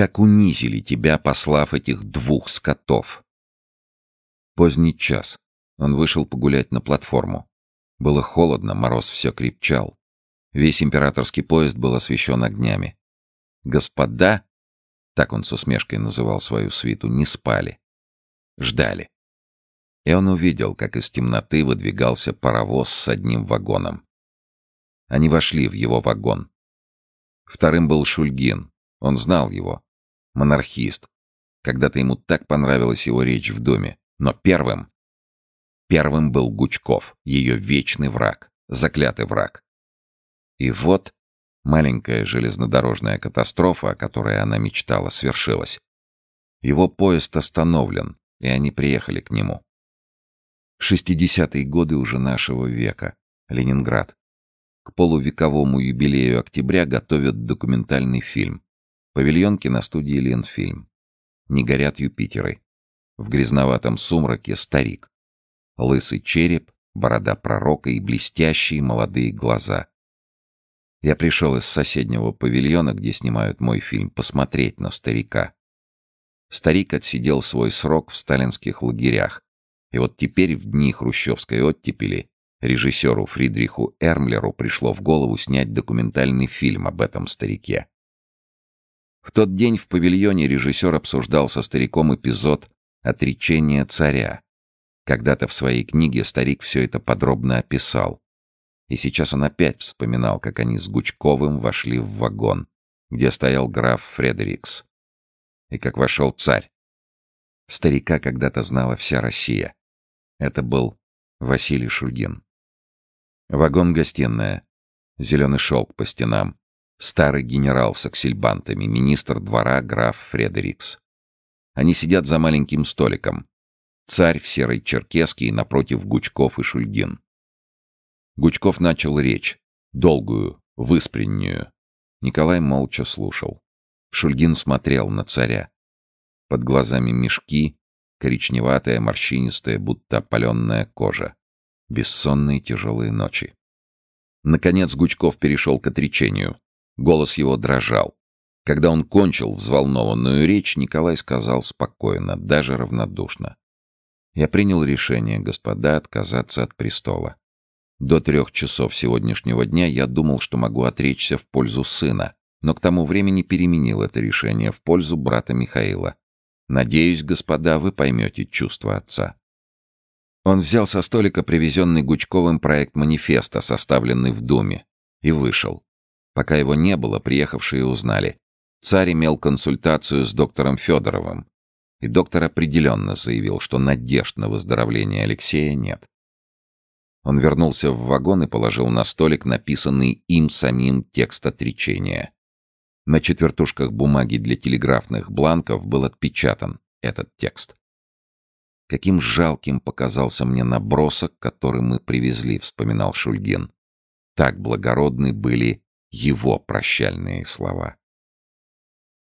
как унизили тебя, послав этих двух скотов. Поздний час. Он вышел погулять на платформу. Было холодно, мороз все крепчал. Весь императорский поезд был освещен огнями. Господа, так он с усмешкой называл свою свиту, не спали. Ждали. И он увидел, как из темноты выдвигался паровоз с одним вагоном. Они вошли в его вагон. Вторым был Шульгин. Он знал его. Монархист. Когда-то ему так понравилась его речь в доме. Но первым... Первым был Гучков, ее вечный враг, заклятый враг. И вот маленькая железнодорожная катастрофа, о которой она мечтала, свершилась. Его поезд остановлен, и они приехали к нему. Шестидесятые годы уже нашего века. Ленинград. К полувековому юбилею октября готовят документальный фильм. Павильон киностудии «Ленфильм». Не горят Юпитеры. В грязноватом сумраке старик. Лысый череп, борода пророка и блестящие молодые глаза. Я пришел из соседнего павильона, где снимают мой фильм, посмотреть на старика. Старик отсидел свой срок в сталинских лагерях, и вот теперь в дни хрущевской оттепели режиссеру Фридриху Эрмлеру пришло в голову снять документальный фильм об этом старике. В тот день в павильоне режиссер обсуждал со стариком эпизод «Отречения царя». Когда-то в своей книге старик все это подробно описал. И сейчас он опять вспоминал, как они с Гучковым вошли в вагон, где стоял граф Фредерикс. И как вошел царь. Старика когда-то знала вся Россия. Это был Василий Шульгин. Вагон-гостиная. Зеленый шелк по стенам. Старый генерал с аксельбантами, министр двора граф Фредерикс. Они сидят за маленьким столиком. Царь в серой черкеске и напротив Гучков и Шульгин. Гучков начал речь. Долгую, выспреннюю. Николай молча слушал. Шульгин смотрел на царя. Под глазами мешки, коричневатая, морщинистая, будто опаленная кожа. Бессонные тяжелые ночи. Наконец Гучков перешел к отречению. Голос его дрожал. Когда он кончил взволнованную речь, Николай сказал спокойно, даже равнодушно. «Я принял решение, господа, отказаться от престола. До трех часов сегодняшнего дня я думал, что могу отречься в пользу сына, но к тому времени переменил это решение в пользу брата Михаила. Надеюсь, господа, вы поймете чувства отца. Он взял со столика привезенный Гучковым проект манифеста, составленный в Думе, и вышел. Пока его не было, приехавшие узнали. Царь имел консультацию с доктором Федоровым, и доктор определенно заявил, что надежд на выздоровление Алексея нет. Он вернулся в вагон и положил на столик написанный им самим текст отречения. На четвертушках бумаги для телеграфных бланков был отпечатан этот текст. «Каким жалким показался мне набросок, который мы привезли», — вспоминал Шульгин. Так благородны были его прощальные слова.